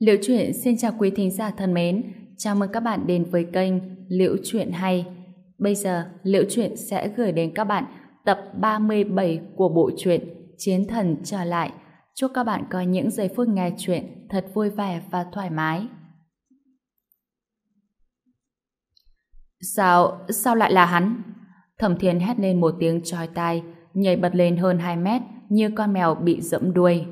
Liễu Chuyện xin chào quý thính giả thân mến, chào mừng các bạn đến với kênh Liễu Chuyện Hay. Bây giờ, Liễu Chuyện sẽ gửi đến các bạn tập 37 của bộ truyện Chiến Thần Trở Lại. Chúc các bạn có những giây phút nghe chuyện thật vui vẻ và thoải mái. Sao, sao lại là hắn? Thẩm Thiên hét lên một tiếng chói tai, nhảy bật lên hơn 2 mét như con mèo bị dẫm đuôi.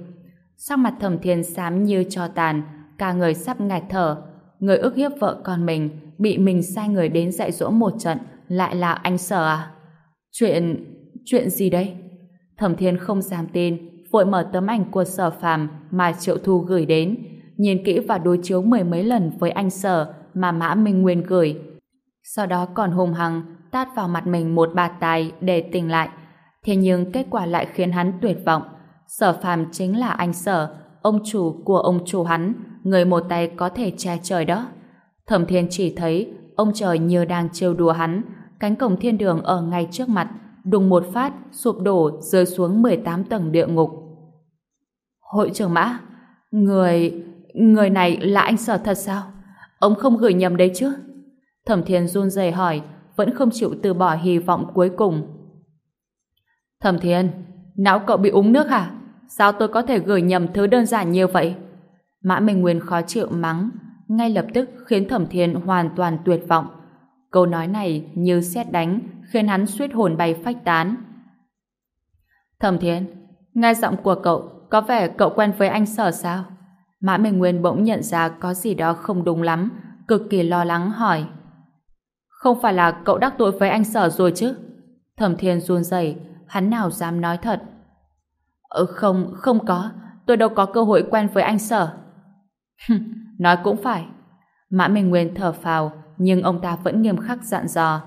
Sắc mặt Thẩm Thiên xám như cho tàn, cả người sắp ngạt thở. Người ức hiếp vợ con mình, bị mình sai người đến dạy dỗ một trận, lại là anh sở à? Chuyện... chuyện gì đây? Thẩm Thiên không dám tin, vội mở tấm ảnh của sở phàm mà Triệu Thu gửi đến, nhìn kỹ và đối chiếu mười mấy lần với anh sở mà Mã Minh Nguyên gửi. Sau đó còn hùng hăng tát vào mặt mình một bạt tài để tỉnh lại. Thế nhưng kết quả lại khiến hắn tuyệt vọng. Sở phàm chính là anh sở, ông chủ của ông chủ hắn, người một tay có thể che trời đó. Thẩm Thiên chỉ thấy ông trời như đang trêu đùa hắn, cánh cổng thiên đường ở ngay trước mặt, đùng một phát, sụp đổ, rơi xuống 18 tầng địa ngục. Hội trưởng Mã, người... người này là anh sở thật sao? Ông không gửi nhầm đấy chứ? Thẩm Thiên run rẩy hỏi, vẫn không chịu từ bỏ hy vọng cuối cùng. Thẩm Thiên, não cậu bị uống nước hả? Sao tôi có thể gửi nhầm thứ đơn giản như vậy? Mã Minh Nguyên khó chịu mắng, ngay lập tức khiến Thẩm Thiên hoàn toàn tuyệt vọng. Câu nói này như xét đánh, khiến hắn suýt hồn bay phách tán. Thẩm Thiên, nghe giọng của cậu, có vẻ cậu quen với anh sở sao? Mã Minh Nguyên bỗng nhận ra có gì đó không đúng lắm, cực kỳ lo lắng hỏi. Không phải là cậu đắc tội với anh sở rồi chứ? Thẩm Thiên run rẩy, hắn nào dám nói thật. Ừ không, không có, tôi đâu có cơ hội quen với anh sở. nói cũng phải. Mã Minh Nguyên thở phào, nhưng ông ta vẫn nghiêm khắc dặn dò.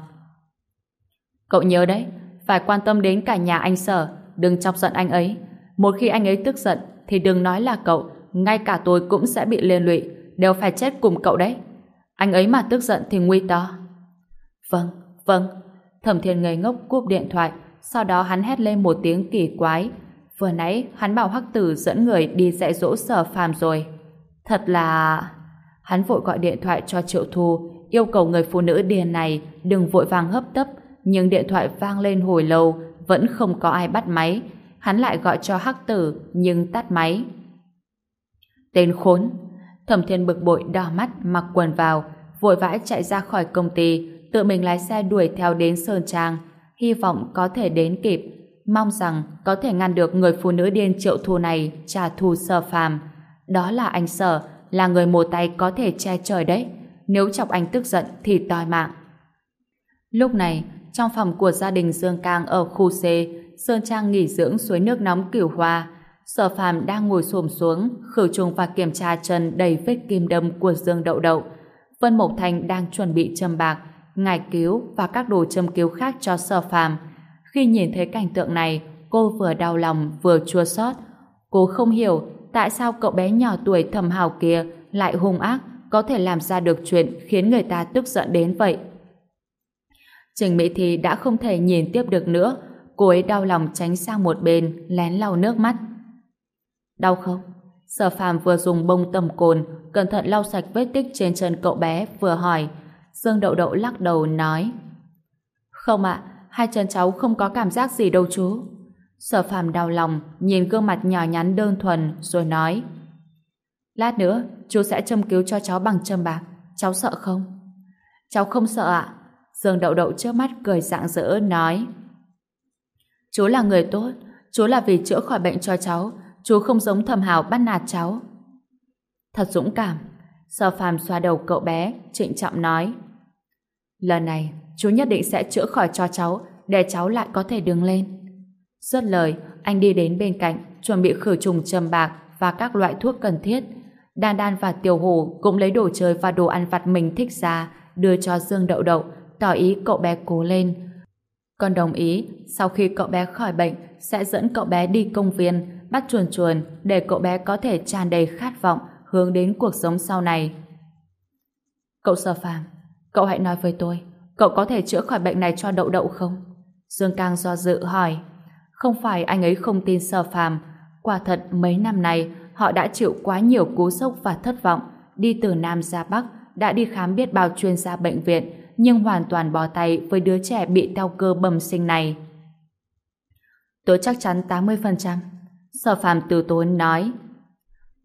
Cậu nhớ đấy, phải quan tâm đến cả nhà anh sở, đừng chọc giận anh ấy. Một khi anh ấy tức giận, thì đừng nói là cậu, ngay cả tôi cũng sẽ bị liên lụy, đều phải chết cùng cậu đấy. Anh ấy mà tức giận thì nguy to. Vâng, vâng. Thẩm Thiên ngây ngốc cúp điện thoại, sau đó hắn hét lên một tiếng kỳ quái. Vừa nãy hắn bảo Hắc Tử dẫn người đi dạy dỗ sở phàm rồi. Thật là... Hắn vội gọi điện thoại cho Triệu Thu, yêu cầu người phụ nữ điền này đừng vội vàng hấp tấp, nhưng điện thoại vang lên hồi lâu, vẫn không có ai bắt máy. Hắn lại gọi cho Hắc Tử, nhưng tắt máy. Tên khốn! Thẩm Thiên bực bội đỏ mắt mặc quần vào, vội vã chạy ra khỏi công ty, tự mình lái xe đuổi theo đến Sơn Trang, hy vọng có thể đến kịp, mong rằng có thể ngăn được người phụ nữ điên triệu thù này trả thù sở phàm. Đó là anh sở, là người một tay có thể che trời đấy. Nếu chọc anh tức giận thì toi mạng. Lúc này, trong phòng của gia đình Dương Cang ở khu C, Sơn Trang nghỉ dưỡng suối nước nóng cửu hoa, Sở Phàm đang ngồi xổm xuống, khử trùng và kiểm tra chân đầy vết kim đâm của Dương Đậu Đậu. Vân Mộc Thành đang chuẩn bị châm bạc, ngải cứu và các đồ châm cứu khác cho Sở Phàm. Khi nhìn thấy cảnh tượng này, cô vừa đau lòng vừa chua xót. Cô không hiểu tại sao cậu bé nhỏ tuổi thầm hào kia lại hung ác có thể làm ra được chuyện khiến người ta tức giận đến vậy. Trình Mỹ Thi đã không thể nhìn tiếp được nữa, cô ấy đau lòng tránh sang một bên, lén lau nước mắt. Đau không? Sở phàm vừa dùng bông tầm cồn, cẩn thận lau sạch vết tích trên chân cậu bé, vừa hỏi. Dương Đậu Đậu lắc đầu nói. Không ạ, hai chân cháu không có cảm giác gì đâu chú. Sở phàm đau lòng, nhìn gương mặt nhỏ nhắn đơn thuần, rồi nói. Lát nữa, chú sẽ châm cứu cho cháu bằng châm bạc. Cháu sợ không? Cháu không sợ ạ. Dương Đậu Đậu trước mắt cười rạng rỡ nói. Chú là người tốt, chú là vì chữa khỏi bệnh cho cháu, chú không giống thầm hào bắt nạt cháu. Thật dũng cảm. Sở phàm xoa đầu cậu bé, trịnh trọng nói. Lần này, chú nhất định sẽ chữa khỏi cho cháu, để cháu lại có thể đứng lên. Rất lời, anh đi đến bên cạnh, chuẩn bị khử trùng châm bạc và các loại thuốc cần thiết. Đan Đan và Tiểu Hồ cũng lấy đồ chơi và đồ ăn vặt mình thích ra, đưa cho Dương Đậu Đậu, tỏ ý cậu bé cố lên. Còn đồng ý, sau khi cậu bé khỏi bệnh, sẽ dẫn cậu bé đi công viên, bắt chuồn chuồn để cậu bé có thể tràn đầy khát vọng hướng đến cuộc sống sau này. Cậu Sở Phàm, cậu hãy nói với tôi, cậu có thể chữa khỏi bệnh này cho đậu đậu không? Dương Cang do dự hỏi. Không phải anh ấy không tin Sở Phàm, quả thật mấy năm nay họ đã chịu quá nhiều cú sốc và thất vọng, đi từ Nam ra Bắc, đã đi khám biết bao chuyên gia bệnh viện, nhưng hoàn toàn bỏ tay với đứa trẻ bị teo cơ bẩm sinh này. Tôi chắc chắn 80%. Sở phàm từ tốn nói.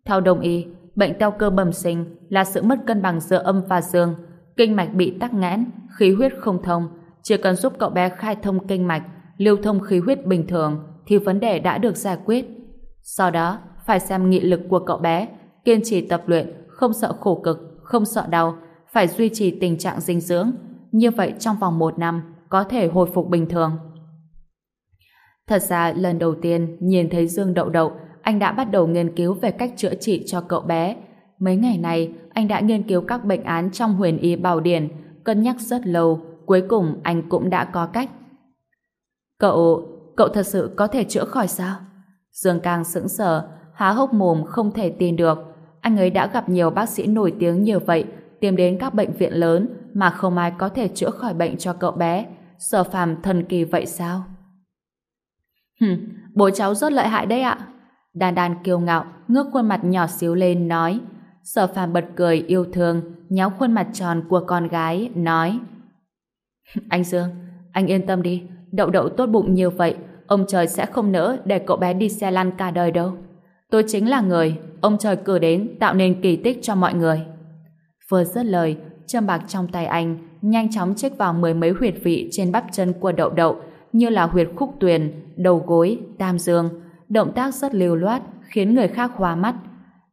Theo đồng ý, bệnh teo cơ bẩm sinh là sự mất cân bằng giữa âm và dương, kinh mạch bị tắc nghẽn, khí huyết không thông. Chỉ cần giúp cậu bé khai thông kinh mạch, lưu thông khí huyết bình thường, thì vấn đề đã được giải quyết. Sau đó, phải xem nghị lực của cậu bé, kiên trì tập luyện, không sợ khổ cực, không sợ đau, phải duy trì tình trạng dinh dưỡng. Như vậy trong vòng một năm, có thể hồi phục bình thường. Thật ra lần đầu tiên nhìn thấy Dương Đậu Đậu, anh đã bắt đầu nghiên cứu về cách chữa trị cho cậu bé. Mấy ngày này, anh đã nghiên cứu các bệnh án trong huyền y bảo điển, cân nhắc rất lâu, cuối cùng anh cũng đã có cách. Cậu, cậu thật sự có thể chữa khỏi sao? Dương Cang sững sờ, há hốc mồm không thể tin được. Anh ấy đã gặp nhiều bác sĩ nổi tiếng như vậy, tìm đến các bệnh viện lớn mà không ai có thể chữa khỏi bệnh cho cậu bé. Sở phàm thần kỳ vậy sao? Hừm, bố cháu rất lợi hại đấy ạ. Đan đan kiêu ngạo, ngước khuôn mặt nhỏ xíu lên, nói. Sở phàm bật cười yêu thương, nhéo khuôn mặt tròn của con gái, nói. Anh Dương, anh yên tâm đi, đậu đậu tốt bụng như vậy, ông trời sẽ không nỡ để cậu bé đi xe lăn cả đời đâu. Tôi chính là người, ông trời cử đến tạo nên kỳ tích cho mọi người. Vừa dứt lời, châm bạc trong tay anh nhanh chóng chích vào mười mấy huyệt vị trên bắp chân của đậu đậu, như là huyệt khúc tuyền, đầu gối, tam dương. Động tác rất lưu loát, khiến người khác hoa mắt.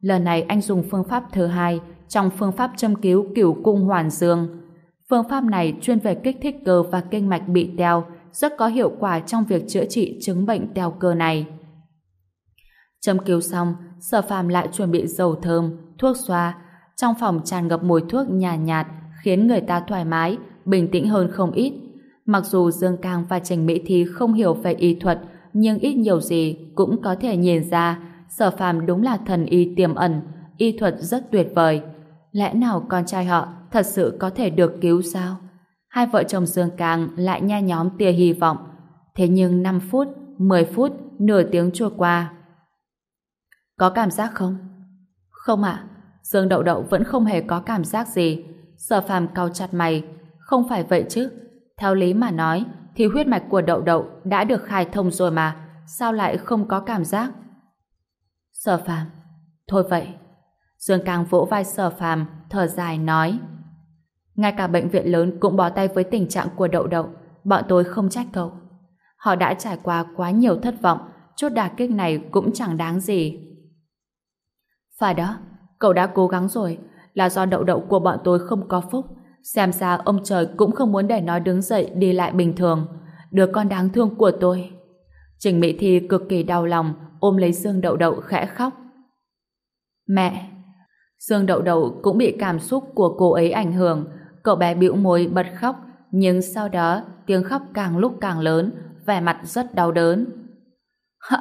Lần này anh dùng phương pháp thứ hai trong phương pháp châm cứu cửu cung hoàn dương. Phương pháp này chuyên về kích thích cơ và kinh mạch bị teo, rất có hiệu quả trong việc chữa trị chứng bệnh teo cơ này. Châm cứu xong, sở phàm lại chuẩn bị dầu thơm, thuốc xoa. Trong phòng tràn ngập mùi thuốc nhàn nhạt, nhạt, khiến người ta thoải mái, bình tĩnh hơn không ít. Mặc dù Dương Cang và Trình Mỹ Thi không hiểu về y thuật, nhưng ít nhiều gì cũng có thể nhìn ra sở phàm đúng là thần y tiềm ẩn, y thuật rất tuyệt vời. Lẽ nào con trai họ thật sự có thể được cứu sao? Hai vợ chồng Dương càng lại nha nhóm tia hy vọng. Thế nhưng 5 phút, 10 phút, nửa tiếng trôi qua. Có cảm giác không? Không ạ. Dương Đậu Đậu vẫn không hề có cảm giác gì. Sở phàm cau chặt mày. Không phải vậy chứ. Theo lý mà nói, thì huyết mạch của Đậu Đậu đã được khai thông rồi mà. Sao lại không có cảm giác? Sở phàm. Thôi vậy. Dương Càng vỗ vai sở phàm, thở dài nói. Ngay cả bệnh viện lớn cũng bó tay với tình trạng của Đậu Đậu. Bọn tôi không trách cậu. Họ đã trải qua quá nhiều thất vọng, chút đà kích này cũng chẳng đáng gì. Phải đó, cậu đã cố gắng rồi, là do đậu đậu của bọn tôi không có phúc. Xem ra ông trời cũng không muốn để nó đứng dậy đi lại bình thường. Đứa con đáng thương của tôi. Trình Mỹ Thi cực kỳ đau lòng, ôm lấy Dương Đậu Đậu khẽ khóc. Mẹ! Dương Đậu Đậu cũng bị cảm xúc của cô ấy ảnh hưởng. Cậu bé bĩu môi bật khóc, nhưng sau đó tiếng khóc càng lúc càng lớn, vẻ mặt rất đau đớn.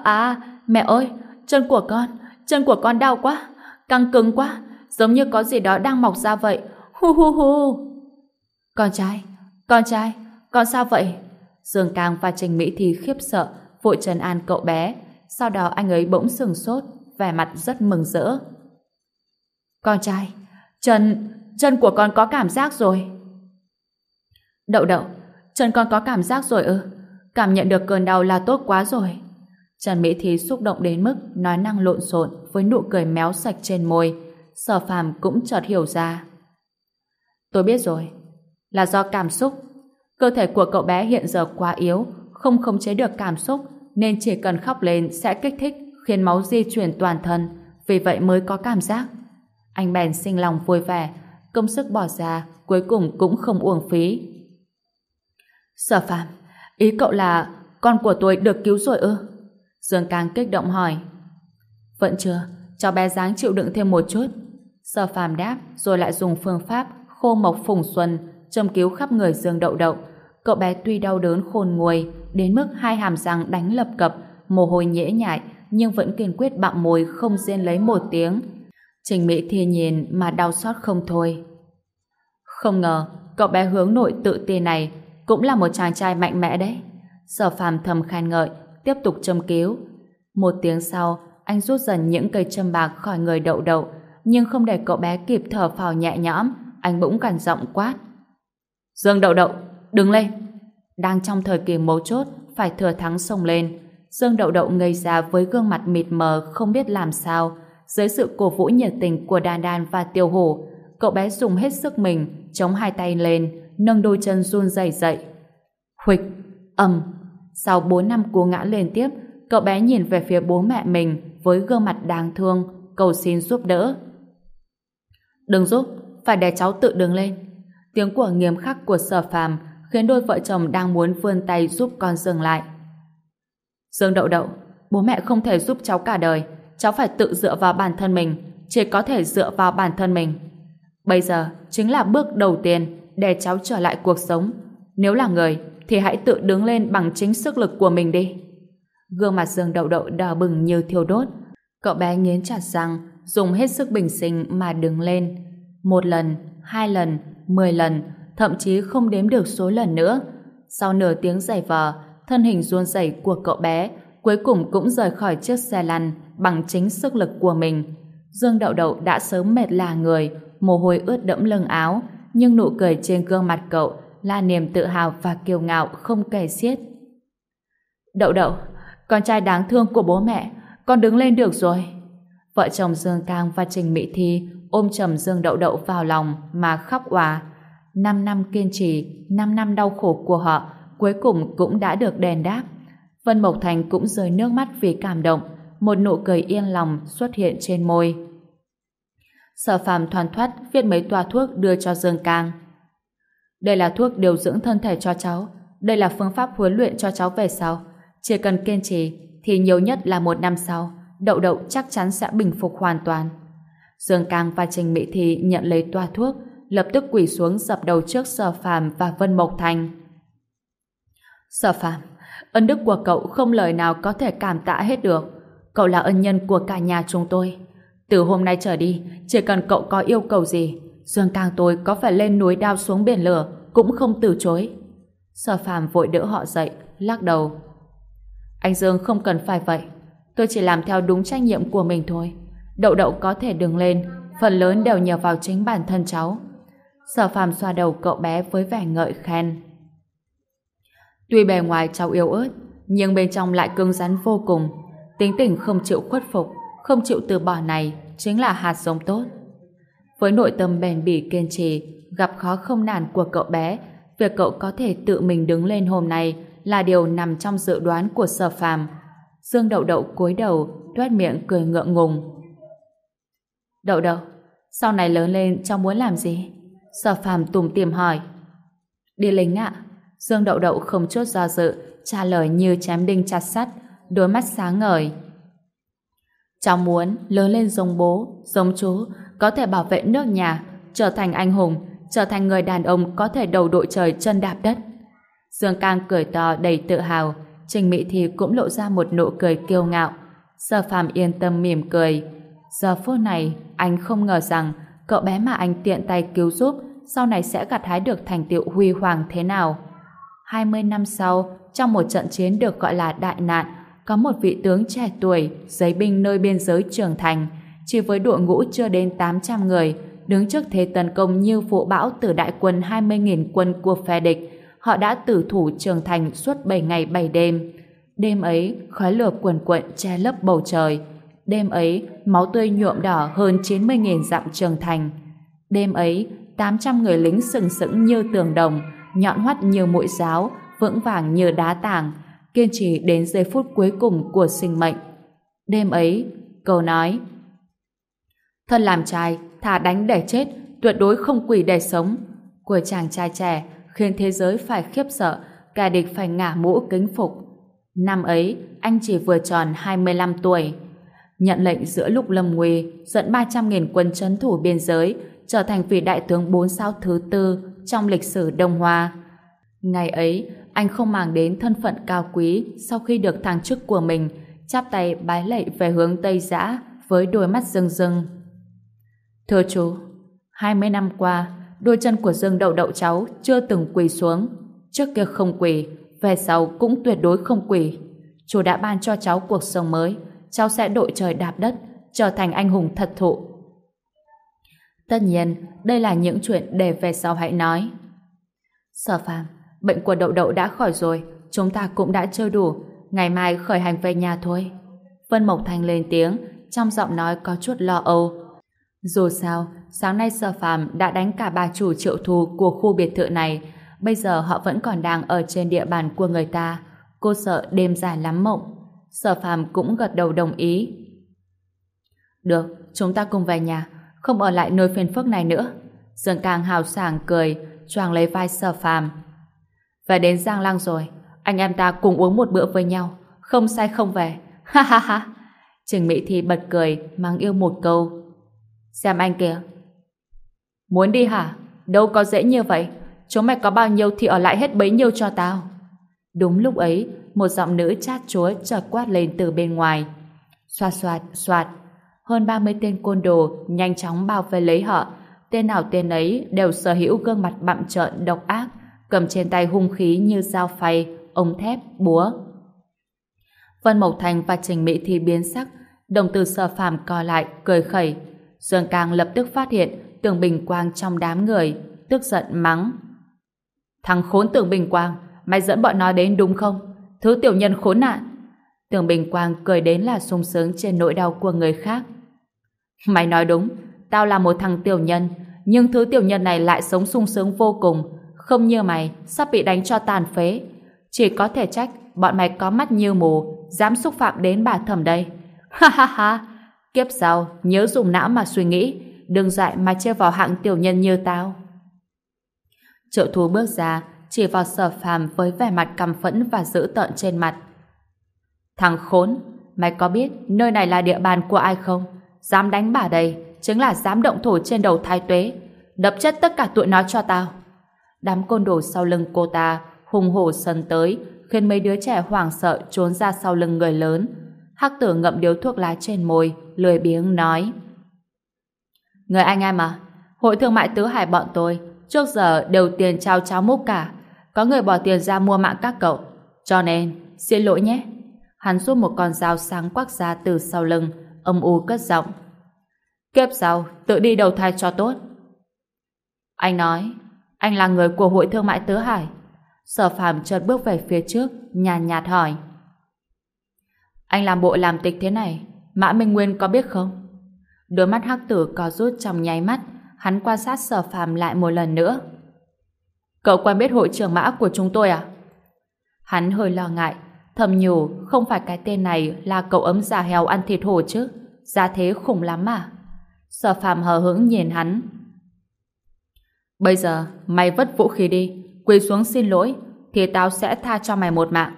À, mẹ ơi, chân của con, chân của con đau quá, căng cứng quá, giống như có gì đó đang mọc ra vậy. Hu hu hu. Con trai, con trai, con sao vậy? Dương Cang và Trình Mỹ thì khiếp sợ, vội trấn an cậu bé. Sau đó anh ấy bỗng sừng sốt, vẻ mặt rất mừng rỡ. Con trai, chân, chân của con có cảm giác rồi. Đậu đậu, chân con có cảm giác rồi ư? Cảm nhận được cơn đau là tốt quá rồi. Trần Mỹ Thí xúc động đến mức nói năng lộn xộn với nụ cười méo sạch trên môi. Sở phàm cũng chợt hiểu ra. Tôi biết rồi. Là do cảm xúc. Cơ thể của cậu bé hiện giờ quá yếu, không khống chế được cảm xúc, nên chỉ cần khóc lên sẽ kích thích, khiến máu di chuyển toàn thân, vì vậy mới có cảm giác. Anh bèn sinh lòng vui vẻ, công sức bỏ ra, cuối cùng cũng không uổng phí. Sở phàm, ý cậu là con của tôi được cứu rồi ư? Dương Càng kích động hỏi. Vẫn chưa, cháu bé dáng chịu đựng thêm một chút. Sở phàm đáp, rồi lại dùng phương pháp khô mộc phùng xuân, châm cứu khắp người Dương Đậu Đậu. Cậu bé tuy đau đớn khôn nguôi, đến mức hai hàm răng đánh lập cập, mồ hôi nhễ nhại, nhưng vẫn kiên quyết bặm môi không rên lấy một tiếng. Trình Mỹ thiên nhìn mà đau xót không thôi. Không ngờ, cậu bé hướng nội tự tin này cũng là một chàng trai mạnh mẽ đấy. Sở phàm thầm khen ngợi, tiếp tục châm cứu. Một tiếng sau, anh rút dần những cây châm bạc khỏi người đậu đậu, nhưng không để cậu bé kịp thở phào nhẹ nhõm, anh bỗng cằn giọng quát. Dương đậu đậu, đứng lên! Đang trong thời kỳ mấu chốt, phải thừa thắng xông lên. Dương đậu đậu ngây ra với gương mặt mịt mờ không biết làm sao. Dưới sự cổ vũ nhiệt tình của đan đan và tiêu hổ, cậu bé dùng hết sức mình, chống hai tay lên, nâng đôi chân run rẩy dậy. Huịch, ầm. Sau 4 năm cú ngã liên tiếp, cậu bé nhìn về phía bố mẹ mình với gương mặt đáng thương, cầu xin giúp đỡ. Đừng giúp, phải để cháu tự đứng lên. Tiếng của nghiêm khắc của sở phàm khiến đôi vợ chồng đang muốn vươn tay giúp con dừng lại. Dương Đậu Đậu, bố mẹ không thể giúp cháu cả đời, cháu phải tự dựa vào bản thân mình, chỉ có thể dựa vào bản thân mình. Bây giờ chính là bước đầu tiên để cháu trở lại cuộc sống. Nếu là người, thì hãy tự đứng lên bằng chính sức lực của mình đi. Gương mặt Dương Đậu Đậu đỏ bừng như thiêu đốt. Cậu bé nghiến chặt răng, dùng hết sức bình sinh mà đứng lên. Một lần, hai lần, mười lần, thậm chí không đếm được số lần nữa. Sau nửa tiếng giày vò, thân hình run rẩy của cậu bé cuối cùng cũng rời khỏi chiếc xe lăn bằng chính sức lực của mình. Dương Đậu Đậu đã sớm mệt là người, mồ hôi ướt đẫm lưng áo, nhưng nụ cười trên gương mặt cậu là niềm tự hào và kiêu ngạo không kể xiết. Đậu Đậu, con trai đáng thương của bố mẹ, con đứng lên được rồi. Vợ chồng Dương Cang và Trình Mỹ Thi ôm chầm Dương Đậu Đậu vào lòng mà khóc òa. Năm năm kiên trì, năm năm đau khổ của họ cuối cùng cũng đã được đền đáp. Vân Mộc Thành cũng rơi nước mắt vì cảm động, một nụ cười yên lòng xuất hiện trên môi. Sở phàm thoàn thoát viết mấy toa thuốc đưa cho Dương Cang. Đây là thuốc điều dưỡng thân thể cho cháu. Đây là phương pháp huấn luyện cho cháu về sau. Chỉ cần kiên trì thì nhiều nhất là một năm sau đậu đậu chắc chắn sẽ bình phục hoàn toàn. Dương Cang và Trình Mỹ Thi nhận lấy toa thuốc lập tức quỳ xuống dập đầu trước Sở Phàm và Vân Mộc Thành. Sở Phàm, ân đức của cậu không lời nào có thể cảm tạ hết được. Cậu là ân nhân của cả nhà chúng tôi. Từ hôm nay trở đi, chỉ cần cậu có yêu cầu gì, Dương Cang tôi có phải lên núi đao xuống biển lửa cũng không từ chối. Sở Phàm vội đỡ họ dậy, lắc đầu. Anh Dương không cần phải vậy. Tôi chỉ làm theo đúng trách nhiệm của mình thôi. Đậu đậu có thể đứng lên, phần lớn đều nhờ vào chính bản thân cháu. Sở phàm xoa đầu cậu bé với vẻ ngợi khen. Tuy bề ngoài cháu yếu ớt, nhưng bên trong lại cứng rắn vô cùng. Tính tình không chịu khuất phục, không chịu từ bỏ này chính là hạt giống tốt. Với nội tâm bền bỉ kiên trì, gặp khó không nản của cậu bé, việc cậu có thể tự mình đứng lên hôm nay là điều nằm trong dự đoán của sở phàm. Dương đậu đậu cúi đầu, toát miệng cười ngượng ngùng. Đậu đậu, sau này lớn lên cháu muốn làm gì? Sở phàm tùm tìm hỏi. Đi lính ạ. Dương Đậu Đậu không chút do dự, trả lời như chém đinh chặt sắt, đôi mắt sáng ngời. Cháu muốn lớn lên giống bố, giống chú, có thể bảo vệ nước nhà, trở thành anh hùng, trở thành người đàn ông có thể đầu đội trời chân đạp đất. Dương Cang cười to đầy tự hào, Trình Mỹ Thi cũng lộ ra một nụ cười kiêu ngạo. Sở phàm yên tâm mỉm cười. Giờ phút này, anh không ngờ rằng cậu bé mà anh tiện tay cứu giúp sau này sẽ gặt hái được thành tựu huy hoàng thế nào. 20 năm sau, trong một trận chiến được gọi là đại nạn, có một vị tướng trẻ tuổi, giấy binh nơi biên giới trưởng thành, chỉ với đội ngũ chưa đến 800 người, đứng trước thế tấn công như vụ bão từ đại quân 20.000 quân của phe địch, họ đã tử thủ trưởng thành suốt 7 ngày 7 đêm. Đêm ấy, khói lửa cuồn cuộn che lấp bầu trời, Đêm ấy, máu tươi nhuộm đỏ hơn 90.000 dặm trường thành. Đêm ấy, 800 người lính sừng sững như tường đồng, nhọn hoắt như mũi giáo, vững vàng như đá tảng, kiên trì đến giây phút cuối cùng của sinh mệnh. Đêm ấy, câu nói Thân làm trai, thà đánh để chết, tuyệt đối không quỷ để sống. Của chàng trai trẻ khiến thế giới phải khiếp sợ, cả địch phải ngả mũ kính phục. Năm ấy, anh chỉ vừa tròn 25 tuổi nhận lệnh giữa lúc lâm nguy dẫn 300.000 quân chấn thủ biên giới trở thành vị đại tướng bốn sao thứ tư trong lịch sử Đông Hoa. Ngày ấy, anh không mang đến thân phận cao quý sau khi được thăng chức của mình, chắp tay bái lạy về hướng Tây Giã với đôi mắt rưng rưng. Thưa chú, 20 năm qua, đôi chân của Dương Đậu Đậu cháu chưa từng quỳ xuống. Trước kia không quỳ, về sau cũng tuyệt đối không quỳ. Chú đã ban cho cháu cuộc sống mới, cháu sẽ đội trời đạp đất, trở thành anh hùng thật thụ. Tất nhiên, đây là những chuyện để về sau hãy nói. Sở phàm, bệnh của đậu đậu đã khỏi rồi, chúng ta cũng đã chơi đủ, ngày mai khởi hành về nhà thôi. Vân Mộc Thành lên tiếng, trong giọng nói có chút lo âu. Dù sao, sáng nay Sở Phàm đã đánh cả bà chủ triệu thù của khu biệt thự này, bây giờ họ vẫn còn đang ở trên địa bàn của người ta. Cô sợ đêm dài lắm mộng. Sở Phàm cũng gật đầu đồng ý. Được, chúng ta cùng về nhà, không ở lại nơi phiền phức này nữa. Dương Càng hào sảng cười, choàng lấy vai Sở Phàm. Về đến Giang Lăng rồi, anh em ta cùng uống một bữa với nhau, không sai không về. Ha ha ha. Trình Mỹ Thi bật cười, mang yêu một câu. Xem anh kìa. Muốn đi hả? Đâu có dễ như vậy. Chúng mày có bao nhiêu thì ở lại hết bấy nhiêu cho tao. Đúng lúc ấy, một giọng nữ chát chúa chợt quát lên từ bên ngoài. Xoạt xoạt, xoạt. Hơn 30 tên côn đồ nhanh chóng bao vây lấy họ. Tên nào tên ấy đều sở hữu gương mặt bặm trợn độc ác, cầm trên tay hung khí như dao phay, ống thép, búa. Vân Mộc Thành và Trình Mỹ thì biến sắc, đồng từ sở phàm co lại, cười khẩy. Dương Càng lập tức phát hiện Tưởng Bình Quang trong đám người, tức giận mắng. Thằng khốn Tưởng Bình Quang, mày dẫn bọn nó đến đúng không? Thứ tiểu nhân khốn nạn. Tưởng Bình Quang cười đến là sung sướng trên nỗi đau của người khác. Mày nói đúng, tao là một thằng tiểu nhân, nhưng thứ tiểu nhân này lại sống sung sướng vô cùng, không như mày, sắp bị đánh cho tàn phế. Chỉ có thể trách bọn mày có mắt như mù, dám xúc phạm đến bà thẩm đây. Ha ha ha, kiếp sau nhớ dùng não mà suy nghĩ, đừng dại mà chơi vào hạng tiểu nhân như tao. trợ thú bước ra, chỉ vào sở phàm với vẻ mặt căm phẫn và dữ tợn trên mặt. Thằng khốn, mày có biết nơi này là địa bàn của ai không? Dám đánh bà đây, chính là dám động thổ trên đầu thái tuế. Đập chất tất cả tụi nó cho tao. Đám côn đồ sau lưng cô ta hùng hổ sân tới, khiến mấy đứa trẻ hoảng sợ trốn ra sau lưng người lớn. Hắc tử ngậm điếu thuốc lá trên môi, lười biếng nói. Người anh em à, hội thương mại tứ hải bọn tôi trước giờ đều tiền trao cháo múc cả. Có người bỏ tiền ra mua mạng các cậu. Cho nên, xin lỗi nhé. Hắn rút một con dao sáng quắc ra từ sau lưng, âm u cất giọng. Kiếp sau, tự đi đầu thai cho tốt. Anh nói, anh là người của hội thương mại tứ hải. Sở phàm chợt bước về phía trước, nhàn nhạt hỏi. Anh làm bộ làm tịch thế này, Mã Minh Nguyên có biết không? Đôi mắt hắc tử có rút trong nháy mắt, hắn quan sát sở phàm lại một lần nữa. Cậu quen biết hội trưởng mã của chúng tôi à? Hắn hơi lo ngại, thầm nhủ không phải cái tên này là cậu ấm già heo ăn thịt hổ chứ, giá thế khủng lắm mà. Sở phàm hờ hững nhìn hắn. Bây giờ, mày vất vũ khí đi, quỳ xuống xin lỗi, thì tao sẽ tha cho mày một mạng.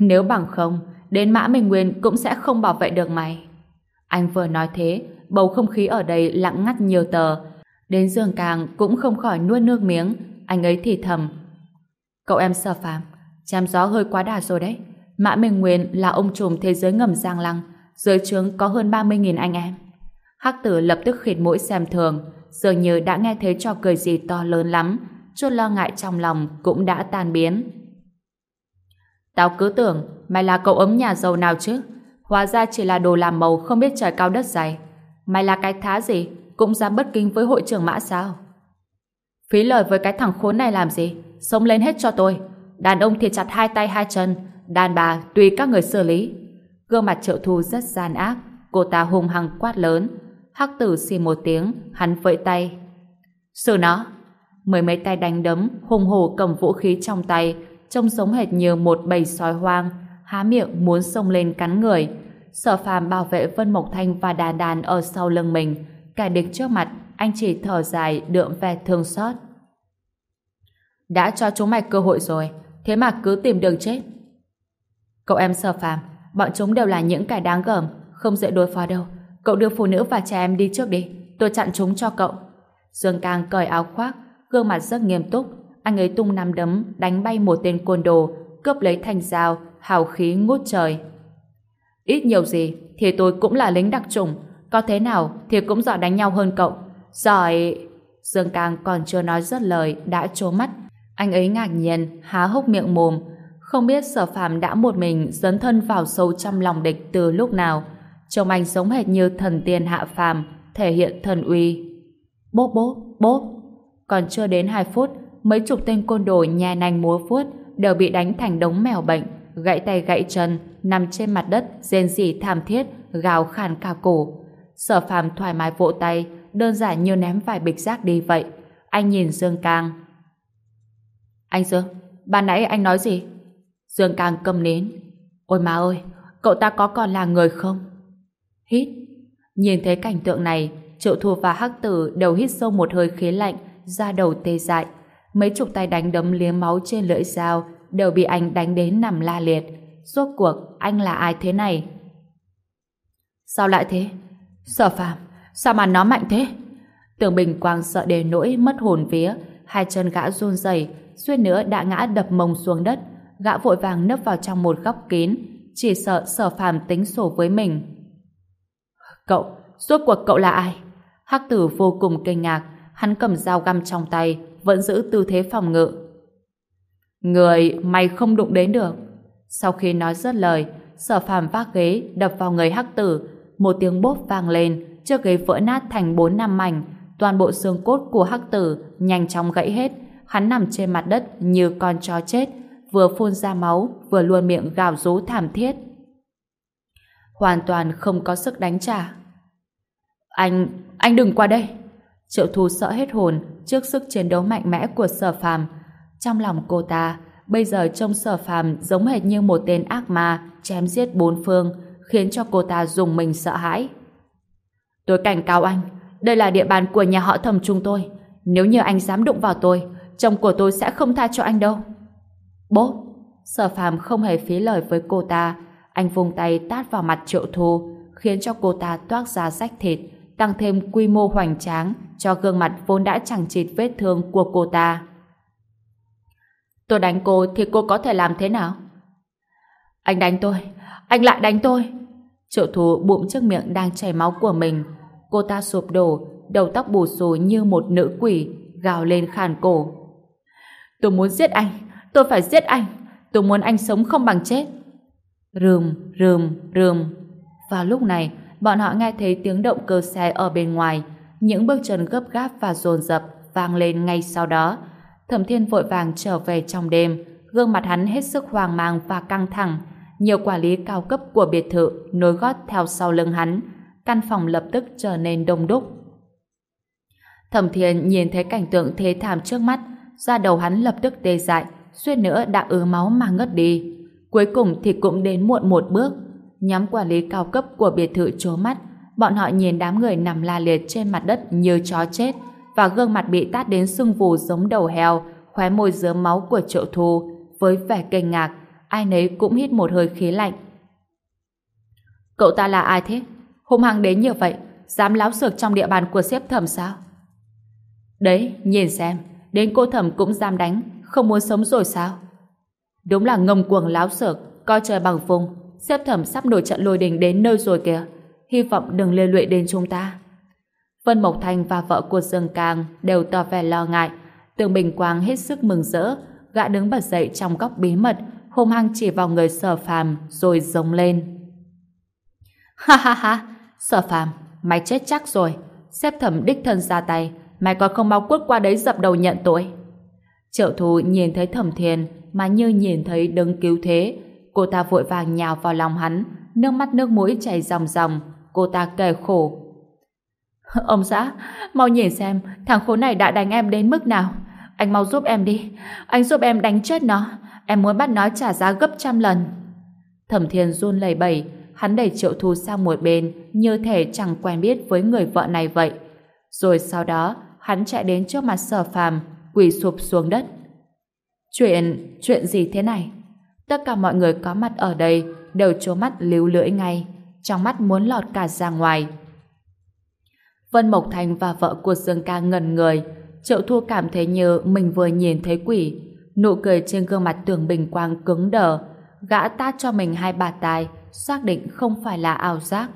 Nếu bằng không, đến Mã Minh Nguyên cũng sẽ không bảo vệ được mày. Anh vừa nói thế, bầu không khí ở đây lặng ngắt nhiều tờ. Đến giường càng cũng không khỏi nuốt nước miếng, anh ấy thì thầm. Cậu em sơ phàm, chém gió hơi quá đà rồi đấy. Mã Minh Nguyên là ông trùm thế giới ngầm Giang Lăng, dưới trướng có hơn 30.000 anh em. Hắc tử lập tức khịt mũi xem thường, dường như đã nghe thấy trò cười gì to lớn lắm, chút lo ngại trong lòng cũng đã tan biến. Tao cứ tưởng mày là cậu ấm nhà giàu nào chứ, hóa ra chỉ là đồ làm màu không biết trời cao đất dày. Mày là cái thá gì, cũng dám bất kính với hội trưởng mã sao? Phí lời với cái thằng khốn này làm gì? Sống lên hết cho tôi. Đàn ông thì chặt hai tay hai chân, đàn bà tùy các người xử lý. Gương mặt triệu thu rất gian ác, cô ta hung hăng quát lớn. Hắc tử xì một tiếng, hắn vẫy tay. Xử nó! Mười mấy tay đánh đấm, hùng hổ cầm vũ khí trong tay, trông sống hệt như một bầy sói hoang, há miệng muốn xông lên cắn người. Sở phàm bảo vệ Vân Mộc Thanh và đàn đàn ở sau lưng mình. Cả địch trước mặt, anh chỉ thở dài đượm vẻ thương xót. Đã cho chúng mày cơ hội rồi, thế mà cứ tìm đường chết. Cậu em sợ phàm, bọn chúng đều là những kẻ đáng gờm, không dễ đối phó đâu. Cậu đưa phụ nữ và trẻ em đi trước đi, tôi chặn chúng cho cậu. Dương Cang cởi áo khoác, gương mặt rất nghiêm túc, anh ấy tung nắm đấm đánh bay một tên côn đồ, cướp lấy thanh dao, hào khí ngút trời. Ít nhiều gì thì tôi cũng là lính đặc chủng, có thế nào thì cũng giỏi đánh nhau hơn cậu. Giỏi... Dương Cang còn chưa nói dứt lời đã trố mắt. Anh ấy ngạc nhiên, há hốc miệng mồm. Không biết sở phàm đã một mình dấn thân vào sâu trong lòng địch từ lúc nào. trông anh giống hệt như thần tiên hạ phàm, thể hiện thần uy. Bốp bốp, bốp. Còn chưa đến 2 phút, mấy chục tên côn đồ nhè nành múa vuốt đều bị đánh thành đống mèo bệnh, gãy tay gãy chân, nằm trên mặt đất, rên rỉ thảm thiết, gào khàn cả cổ. Sở phàm thoải mái vỗ tay, đơn giản như ném vài bịch rác đi vậy. Anh nhìn Dương Cang. Anh Dương, ban nãy anh nói gì? Dương Cang cầm nến. Ôi má ơi, cậu ta có còn là người không? Hít. Nhìn thấy cảnh tượng này, Triệu Thu và Hắc Tử đều hít sâu một hơi khí lạnh, da đầu tê dại. Mấy chục tay đánh đấm liếm máu trên lưỡi dao đều bị anh đánh đến nằm la liệt. Rốt cuộc, anh là ai thế này? Sao lại thế? Sở phàm, sao mà nó mạnh thế? Tưởng Bình Quang sợ đến nỗi mất hồn vía, hai chân gã run rẩy, suýt nữa đã ngã đập mông xuống đất. Gã vội vàng nấp vào trong một góc kín, chỉ sợ sở phàm tính sổ với mình. Cậu, rốt cuộc cậu là ai? Hắc tử vô cùng kinh ngạc, hắn cầm dao găm trong tay, vẫn giữ tư thế phòng ngự. Người mày không đụng đến được. Sau khi nói dứt lời, sở phàm vác ghế đập vào người hắc tử, một tiếng bốp vang lên, chiếc ghế vỡ nát thành bốn năm mảnh, toàn bộ xương cốt của hắc tử nhanh chóng gãy hết, hắn nằm trên mặt đất như con chó chết, vừa phun ra máu, vừa luôn miệng gào rú thảm thiết. Hoàn toàn không có sức đánh trả. Anh, anh đừng qua đây. Triệu Thu sợ hết hồn trước sức chiến đấu mạnh mẽ của sở phàm. Trong lòng cô ta, bây giờ trông sở phàm giống hệt như một tên ác ma chém giết bốn phương, khiến cho cô ta dùng mình sợ hãi. Tôi cảnh cáo anh, đây là địa bàn của nhà họ thẩm chúng tôi. Nếu như anh dám đụng vào tôi, chồng của tôi sẽ không tha cho anh đâu. Bố! Sở phàm không hề phí lời với cô ta. Anh vung tay tát vào mặt triệu thu, khiến cho cô ta toát ra rách thịt, tăng thêm quy mô hoành tráng cho gương mặt vốn đã chẳng chịt vết thương của cô ta. Tôi đánh cô thì cô có thể làm thế nào? Anh đánh tôi, anh lại đánh tôi. Triệu thú bụng trước miệng đang chảy máu của mình. Cô ta sụp đổ, đầu tóc bù xù như một nữ quỷ, gào lên khàn cổ. Tôi muốn giết anh, tôi phải giết anh, tôi muốn anh sống không bằng chết. Rườm, rườm, rườm. Vào lúc này, bọn họ nghe thấy tiếng động cơ xe ở bên ngoài, những bước chân gấp gáp và dồn dập vang lên ngay sau đó. Thẩm Thiên vội vàng trở về trong đêm, gương mặt hắn hết sức hoang mang và căng thẳng. Nhiều quản lý cao cấp của biệt thự nối gót theo sau lưng hắn, căn phòng lập tức trở nên đông đúc. Thẩm Thiên nhìn thấy cảnh tượng thế thảm trước mắt, da đầu hắn lập tức tê dại, suýt nữa đã ứ máu mà ngất đi. Cuối cùng thì cũng đến muộn một bước. Nhóm quản lý cao cấp của biệt thự chố mắt, bọn họ nhìn đám người nằm la liệt trên mặt đất như chó chết và gương mặt bị tát đến sưng vù giống đầu heo, khóe môi dớm máu của triệu thu. Với vẻ kinh ngạc, ai nấy cũng hít một hơi khí lạnh. Cậu ta là ai thế? Hung hăng đến như vậy, dám láo xược trong địa bàn của xếp thẩm sao? Đấy, nhìn xem, đến cô thẩm cũng dám đánh, không muốn sống rồi sao? Đúng là ngông cuồng láo xược, coi trời bằng vùng, xếp thẩm sắp nổi trận lôi đình đến nơi rồi kìa. Hy vọng đừng lê lụy đến chúng ta. Vân Mộc Thành và vợ của Dương càng đều tỏ vẻ lo ngại. Tường Bình Quang hết sức mừng rỡ, gã đứng bật dậy trong góc bí mật, hung hăng chỉ vào người sở phàm rồi giống lên. Ha ha ha, sở phàm, mày chết chắc rồi. Xếp thẩm đích thân ra tay, mày còn không mau quất qua đấy dập đầu nhận tội. Triệu thù nhìn thấy thẩm thiền mà như nhìn thấy đấng cứu thế. Cô ta vội vàng nhào vào lòng hắn, nước mắt nước mũi chảy ròng ròng. Cô ta kề khổ. Ông xã, mau nhìn xem thằng khốn này đã đánh em đến mức nào. Anh mau giúp em đi. Anh giúp em đánh chết nó. Em muốn bắt nó trả giá gấp trăm lần. Thẩm Thiên run lẩy bẩy, hắn đẩy Triệu Thu sang một bên, như thể chẳng quen biết với người vợ này vậy. Rồi sau đó, hắn chạy đến trước mặt Sở Phàm, quỳ sụp xuống đất. Chuyện, chuyện gì thế này? Tất cả mọi người có mặt ở đây đều trố mắt líu lưỡi ngay, trong mắt muốn lọt cả ra ngoài. Vân Mộc Thành và vợ của Dương Ca ngẩn người, Triệu Thu cảm thấy như mình vừa nhìn thấy quỷ, nụ cười trên gương mặt tưởng bình quang cứng đờ, gã tát cho mình hai bà tài, xác định không phải là ảo giác.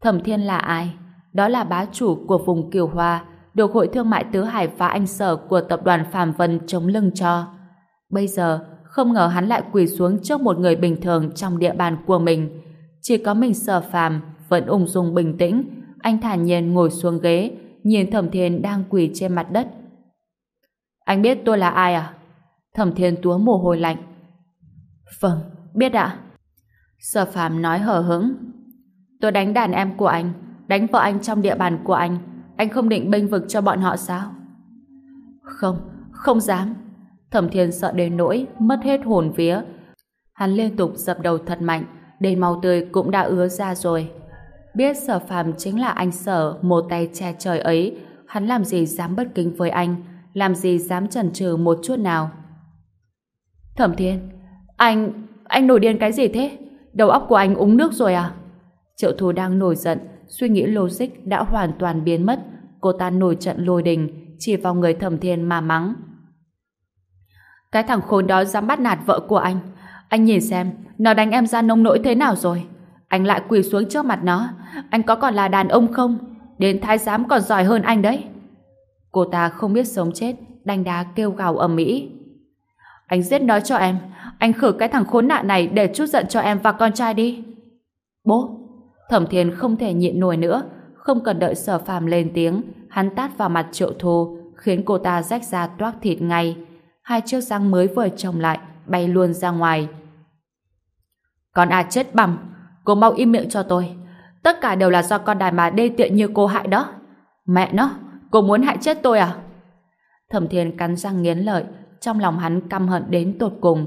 Thẩm Thiên là ai? Đó là bá chủ của vùng Kiều Hoa, được Hội Thương mại Tứ Hải và Anh Sở của tập đoàn Phạm Vân chống lưng cho. Bây giờ, không ngờ hắn lại quỳ xuống trước một người bình thường trong địa bàn của mình. Chỉ có mình Sở Phàm vẫn ung dung bình tĩnh, anh thản nhiên ngồi xuống ghế, nhìn Thẩm Thiên đang quỳ trên mặt đất. Anh biết tôi là ai à? Thẩm Thiên túa mồ hôi lạnh. Vâng, biết ạ. Sở phàm nói hờ hững. Tôi đánh đàn em của anh, đánh vợ anh trong địa bàn của anh. Anh không định bênh vực cho bọn họ sao? Không, không dám. Thẩm Thiên sợ đến nỗi mất hết hồn vía. Hắn liên tục dập đầu thật mạnh, đến máu tươi cũng đã ứa ra rồi. Biết sở phàm chính là anh sở một tay che trời ấy, hắn làm gì dám bất kính với anh, làm gì dám chần chừ một chút nào. Thẩm Thiên, anh, anh nổi điên cái gì thế? Đầu óc của anh uống nước rồi à? Triệu Thu đang nổi giận, suy nghĩ logic đã hoàn toàn biến mất. Cô ta nổi trận lôi đình, chỉ vào người Thẩm Thiên mà mắng. Cái thằng khốn đó dám bắt nạt vợ của anh. Anh nhìn xem, nó đánh em ra nông nỗi thế nào rồi. Anh lại quỳ xuống trước mặt nó. Anh có còn là đàn ông không? Đến thái giám còn giỏi hơn anh đấy. Cô ta không biết sống chết, đánh đá kêu gào ầm ĩ. Anh giết nó cho em. Anh khử cái thằng khốn nạn này để chút giận cho em và con trai đi. Bố! Thẩm Thiên không thể nhịn nổi nữa. Không cần đợi sở phàm lên tiếng, hắn tát vào mặt triệu thu, khiến cô ta rách ra toát thịt ngay. Hai chiếc răng mới vừa trồng lại, bay luôn ra ngoài. Con à chết bầm, cô mau im miệng cho tôi. Tất cả đều là do con đàn bà đê tiện như cô hại đó. Mẹ nó, cô muốn hại chết tôi à? Thẩm Thiên cắn răng nghiến lợi, trong lòng hắn căm hận đến tột cùng.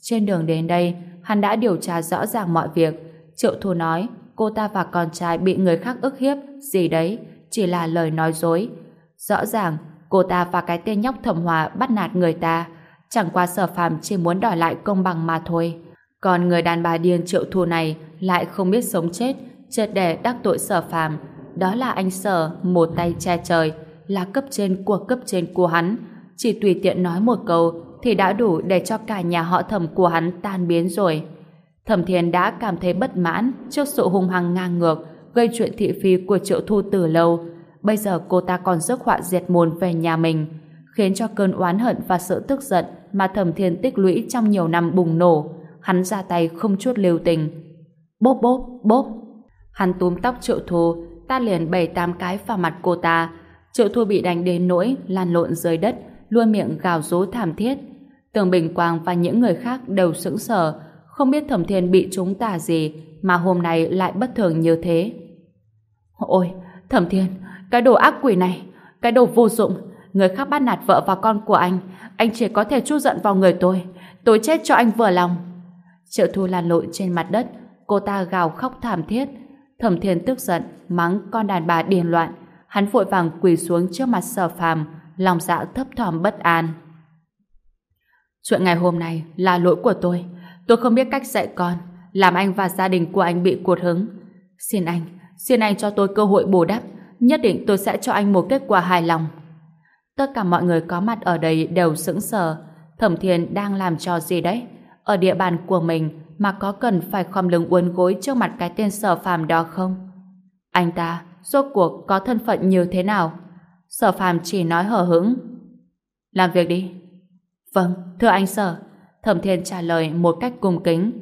Trên đường đến đây, hắn đã điều tra rõ ràng mọi việc. Triệu Thu nói, cô ta và con trai bị người khác ức hiếp, gì đấy, chỉ là lời nói dối. Rõ ràng, cô ta và cái tên nhóc thẩm hòa bắt nạt người ta, chẳng qua sở phàm chỉ muốn đòi lại công bằng mà thôi. Còn người đàn bà điên triệu thu này lại không biết sống chết, chết để đắc tội sở phàm. Đó là anh sở, một tay che trời, là cấp trên của cấp trên của hắn. Chỉ tùy tiện nói một câu thì đã đủ để cho cả nhà họ thẩm của hắn tan biến rồi. Thẩm Thiên đã cảm thấy bất mãn trước sự hung hăng ngang ngược gây chuyện thị phi của triệu thu từ lâu. Bây giờ cô ta còn rước họa diệt môn về nhà mình, khiến cho cơn oán hận và sự tức giận mà Thẩm Thiên tích lũy trong nhiều năm bùng nổ. Hắn ra tay không chút lưu tình. Bốp bốp, bốp. Hắn túm tóc triệu thu, ta liền bảy tám cái vào mặt cô ta. Triệu thu bị đánh đến nỗi lan lộn dưới đất, luôn miệng gào rú thảm thiết. Tường Bình Quang và những người khác đều sững sờ, không biết Thẩm Thiên bị chúng tà gì mà hôm nay lại bất thường như thế. Ôi, Thẩm Thiên, cái đồ ác quỷ này, cái đồ vô dụng, người khác bắt nạt vợ và con của anh, anh chỉ có thể chút giận vào người tôi, tôi chết cho anh vừa lòng. Triệu Thu lan lộn trên mặt đất, cô ta gào khóc thảm thiết. Thẩm Thiên tức giận, mắng con đàn bà điên loạn, hắn vội vàng quỳ xuống trước mặt Sở Phàm, lòng dạ thấp thỏm bất an. Chuyện ngày hôm nay là lỗi của tôi, tôi không biết cách dạy con, làm anh và gia đình của anh bị cuột hứng. Xin anh, xin anh cho tôi cơ hội bù đắp, nhất định tôi sẽ cho anh một kết quả hài lòng. Tất cả mọi người có mặt ở đây đều sững sờ, Thẩm Thiên đang làm trò gì đấy? Ở địa bàn của mình mà có cần phải khom lưng uốn gối trước mặt cái tên sở phàm đó không? Anh ta, rốt cuộc có thân phận như thế nào? Sở phàm chỉ nói hờ hững. Làm việc đi. Vâng, thưa anh sở. Thẩm Thiên trả lời một cách cung kính.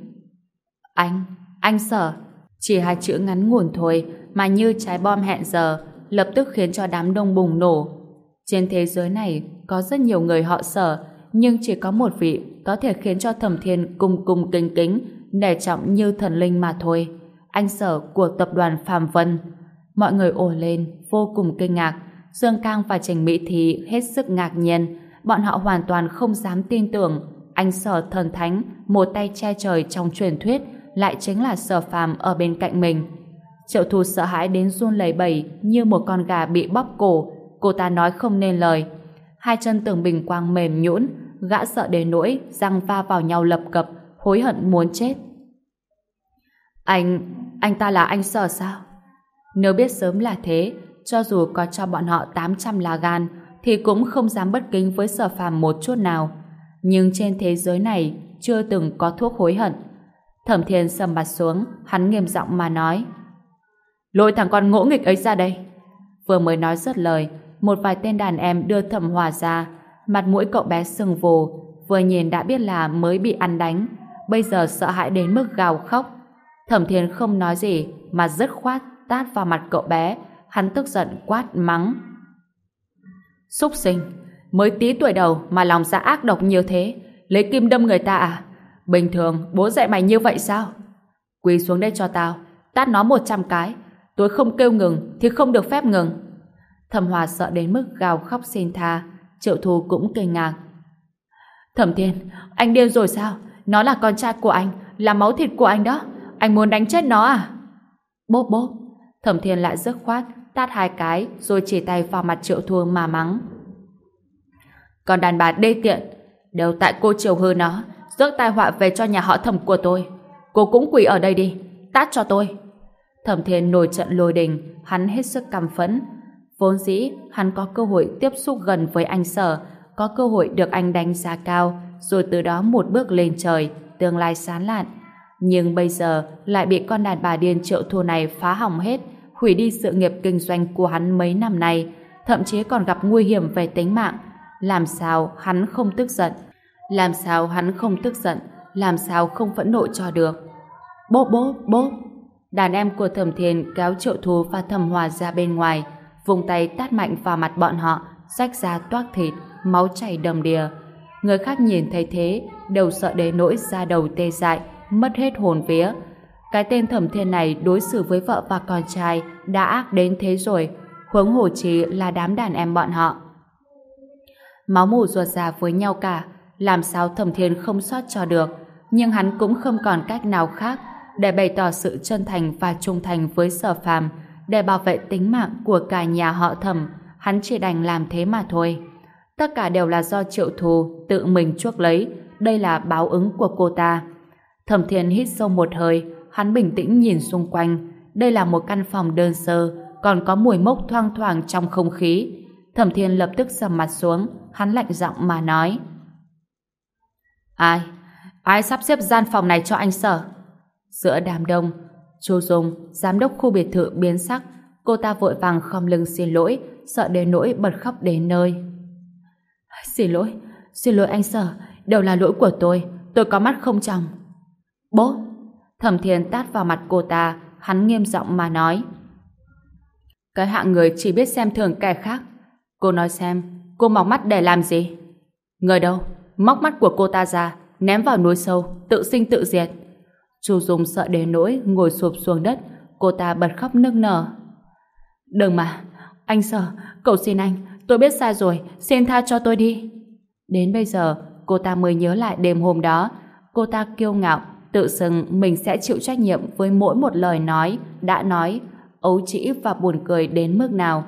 Anh, anh sở. Chỉ hai chữ ngắn ngủn thôi mà như trái bom hẹn giờ lập tức khiến cho đám đông bùng nổ. Trên thế giới này có rất nhiều người họ sở nhưng chỉ có một vị có thể khiến cho Thẩm Thiên cung cung kính kính nể trọng như thần linh mà thôi. Anh sở của tập đoàn Phạm Vân. Mọi người ồ lên, vô cùng kinh ngạc. Dương Cang và Trình Mỹ Thí hết sức ngạc nhiên. Bọn họ hoàn toàn không dám tin tưởng anh sở thần thánh, một tay che trời trong truyền thuyết lại chính là sở phàm ở bên cạnh mình. Triệu thu sợ hãi đến run lẩy bẩy như một con gà bị bóp cổ. Cô ta nói không nên lời. Hai chân tường bình quang mềm nhũn, gã sợ đến nỗi răng va vào nhau lập cập, hối hận muốn chết. Anh, anh ta là anh sở sao? Nếu biết sớm là thế, cho dù có cho bọn họ 800 lá gan, thì cũng không dám bất kính với sở phàm một chút nào. Nhưng trên thế giới này chưa từng có thuốc hối hận. Thẩm Thiên sầm mặt xuống, hắn nghiêm giọng mà nói. Lôi thằng con ngỗ nghịch ấy ra đây. Vừa mới nói dứt lời, một vài tên đàn em đưa thẩm hòa ra, mặt mũi cậu bé sưng vù, vừa nhìn đã biết là mới bị ăn đánh, bây giờ sợ hãi đến mức gào khóc. Thẩm Thiên không nói gì mà dứt khoát tát vào mặt cậu bé. Hắn tức giận quát mắng. Xúc sinh, mới tí tuổi đầu mà lòng dạ ác độc như thế, lấy kim đâm người ta à? Bình thường bố dạy mày như vậy sao? Quỳ xuống đây cho tao, tát nó một trăm cái. Tôi không kêu ngừng thì không được phép ngừng. Thẩm Hòa sợ đến mức gào khóc xin tha. Triệu Thu cũng kinh ngạc. Thẩm Thiên, anh điên rồi sao? Nó là con trai của anh, là máu thịt của anh đó. Anh muốn đánh chết nó à? Bốp bốp. Thẩm Thiên lại dứt khoát, tát hai cái rồi chỉ tay vào mặt Triệu Thu mà mắng. Còn đàn bà đê tiện, đều tại cô chiều hư nó, rước tai họa về cho nhà họ thẩm của tôi. Cô cũng quỳ ở đây đi, tát cho tôi. Thẩm Thiên nổi trận lôi đình, hắn hết sức căm phẫn. Vốn dĩ, hắn có cơ hội tiếp xúc gần với anh Sở, có cơ hội được anh đánh giá cao, rồi từ đó một bước lên trời, tương lai sáng lạn. Nhưng bây giờ lại bị con đàn bà điên triệu thua này phá hỏng hết, hủy đi sự nghiệp kinh doanh của hắn mấy năm nay, thậm chí còn gặp nguy hiểm về tính mạng. Làm sao hắn không tức giận? Làm sao hắn không tức giận? Làm sao không phẫn nộ cho được? Bốp bốp bốp. Đàn em của Thẩm Thiền kéo Triệu thú và Thẩm Hòa ra bên ngoài, vùng tay tát mạnh vào mặt bọn họ, rách ra toát thịt, máu chảy đầm đìa. Người khác nhìn thấy thế, đều sợ đến nỗi da đầu tê dại, mất hết hồn vía. Cái tên Thẩm Thiên này đối xử với vợ và con trai đã ác đến thế rồi, huống hồ chí là đám đàn em bọn họ. Máu mù ruột già với nhau cả, làm sao Thẩm Thiên không sót cho được, nhưng hắn cũng không còn cách nào khác để bày tỏ sự chân thành và trung thành với sở phàm, để bảo vệ tính mạng của cả nhà họ thẩm, hắn chỉ đành làm thế mà thôi. Tất cả đều là do triệu thù tự mình chuốc lấy, đây là báo ứng của cô ta. Thẩm Thiên hít sâu một hơi, hắn bình tĩnh nhìn xung quanh. Đây là một căn phòng đơn sơ, còn có mùi mốc thoang thoảng trong không khí. Thẩm Thiên lập tức sầm mặt xuống, hắn lạnh giọng mà nói. Ai? Ai sắp xếp gian phòng này cho anh sở? Giữa đám đông, Chu Dung, giám đốc khu biệt thự biến sắc, cô ta vội vàng khom lưng xin lỗi, sợ đến nỗi bật khóc đến nơi. Xin lỗi, xin lỗi anh sở, đều là lỗi của tôi, tôi có mắt không chồng. Bố! Thẩm Thiên tát vào mặt cô ta, hắn nghiêm giọng mà nói. Cái hạng người chỉ biết xem thường kẻ khác. Cô nói xem, cô mọc mắt để làm gì? Người đâu? Móc mắt của cô ta ra, ném vào núi sâu, tự sinh tự diệt. Chu Dung sợ đến nỗi ngồi sụp xuống đất, cô ta bật khóc nức nở. Đừng mà, anh sợ, cậu xin anh, tôi biết sai rồi, xin tha cho tôi đi. Đến bây giờ, cô ta mới nhớ lại đêm hôm đó, cô ta kiêu ngạo, tự xưng mình sẽ chịu trách nhiệm với mỗi một lời nói, đã nói, ấu trĩ và buồn cười đến mức nào.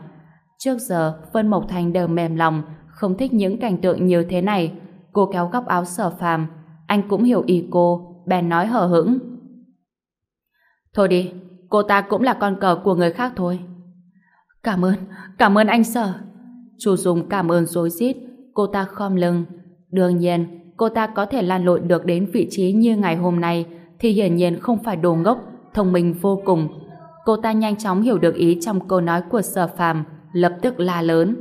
Trước giờ, Vân Mộc Thành đều mềm lòng, không thích những cảnh tượng như thế này. Cô kéo góc áo sở phàm, anh cũng hiểu ý cô, bèn nói hờ hững. Thôi đi, cô ta cũng là con cờ của người khác thôi. Cảm ơn, cảm ơn anh sở. Chu Dung cảm ơn rối rít cô ta khom lưng. Đương nhiên, cô ta có thể lan lộn được đến vị trí như ngày hôm nay thì hiển nhiên không phải đồ ngốc, thông minh vô cùng. Cô ta nhanh chóng hiểu được ý trong câu nói của sở phàm, lập tức la lớn.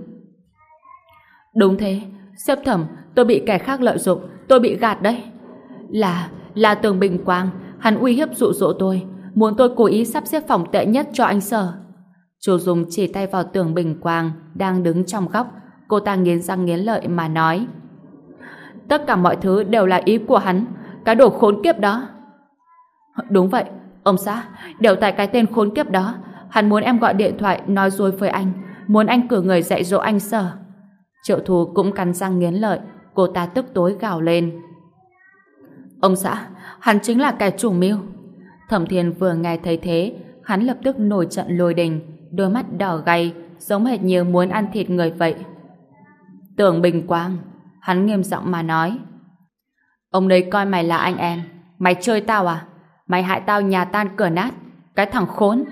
Đúng thế, xếp thẩm, tôi bị kẻ khác lợi dụng, tôi bị gạt đấy. Là, là tường bình quang, hắn uy hiếp dụ dỗ tôi, muốn tôi cố ý sắp xếp phòng tệ nhất cho anh sở. Chu Dung chỉ tay vào tường bình quang đang đứng trong góc, cô ta nghiến răng nghiến lợi mà nói. Tất cả mọi thứ đều là ý của hắn, cái đồ khốn kiếp đó. Đúng vậy, ông xã, đều tại cái tên khốn kiếp đó. Hắn muốn em gọi điện thoại nói dối với anh, muốn anh cử người dạy dỗ anh sở. Triệu thù cũng cắn răng nghiến lợi, cô ta tức tối gào lên. Ông xã, hắn chính là kẻ chủ mưu. Thẩm Thiên vừa nghe thấy thế, hắn lập tức nổi trận lôi đình, đôi mắt đỏ gay, giống hệt như muốn ăn thịt người vậy. Tưởng Bình Quang, hắn nghiêm giọng mà nói. Ông đấy coi mày là anh em, mày chơi tao à? Mày hại tao nhà tan cửa nát, cái thằng khốn.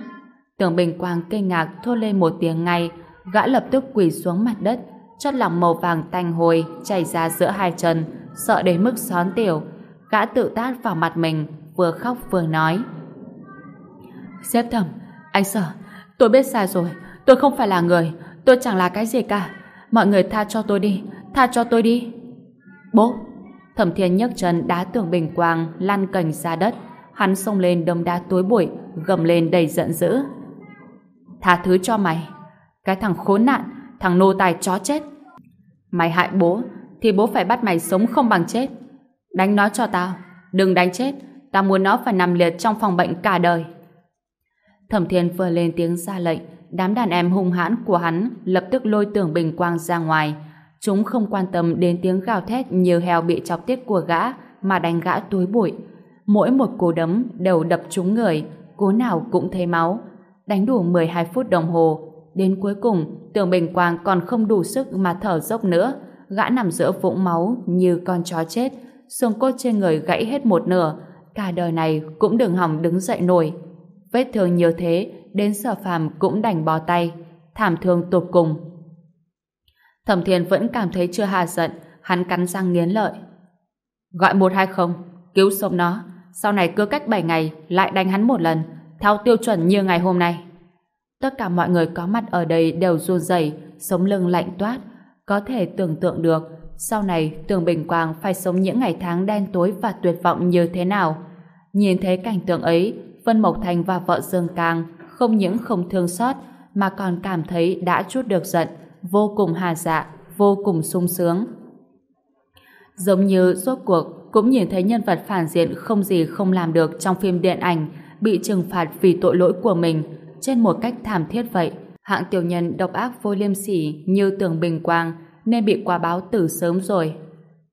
Tưởng Bình Quang kinh ngạc thốt lên một tiếng ngay, gã lập tức quỳ xuống mặt đất, chất lỏng màu vàng tanh hồi chảy ra giữa hai chân, sợ đến mức xón tiểu. Gã tự tát vào mặt mình, vừa khóc vừa nói. Xếp thẩm anh sợ, tôi biết sai rồi, tôi không phải là người, tôi chẳng là cái gì cả. Mọi người tha cho tôi đi, tha cho tôi đi. Bố! Thẩm Thiên nhấc chân đá tường bình quang lăn cành ra đất. hắn xông lên đâm đá tối bụi, gầm lên đầy giận dữ. Tha thứ cho mày. Cái thằng khốn nạn, thằng nô tài chó chết. Mày hại bố, thì bố phải bắt mày sống không bằng chết. Đánh nó cho tao. Đừng đánh chết. Tao muốn nó phải nằm liệt trong phòng bệnh cả đời. Thẩm Thiên vừa lên tiếng ra lệnh, đám đàn em hung hãn của hắn lập tức lôi tưởng bình quang ra ngoài. Chúng không quan tâm đến tiếng gào thét như heo bị chọc tiết của gã mà đánh gã túi bụi. Mỗi một cú đấm đều đập trúng người, cú nào cũng thấy máu. Đánh đủ 12 phút đồng hồ. Đến cuối cùng, tưởng bình quang còn không đủ sức mà thở dốc nữa. Gã nằm giữa vũng máu như con chó chết, xương cốt trên người gãy hết một nửa. Cả đời này cũng đừng hỏng đứng dậy nổi. Vết thương nhiều thế, đến sở phàm cũng đành bó tay. Thảm thương tột cùng. Thẩm Thiên vẫn cảm thấy chưa hà giận, hắn cắn răng nghiến lợi. Gọi 120, cứu sống nó. Sau này cứ cách 7 ngày lại đánh hắn một lần, theo tiêu chuẩn như ngày hôm nay. Tất cả mọi người có mặt ở đây đều run rẩy, sống lưng lạnh toát. Có thể tưởng tượng được, sau này Tường Bình Quang phải sống những ngày tháng đen tối và tuyệt vọng như thế nào. Nhìn thấy cảnh tượng ấy, Vân Mộc Thành và vợ Dương càng không những không thương xót mà còn cảm thấy đã chút được giận, vô cùng hà dạ, vô cùng sung sướng. Giống như rốt cuộc cũng nhìn thấy nhân vật phản diện không gì không làm được trong phim điện ảnh bị trừng phạt vì tội lỗi của mình trên một cách thảm thiết vậy. Hạng tiểu nhân độc ác vô liêm sỉ như tường bình quang nên bị quả báo tử sớm rồi.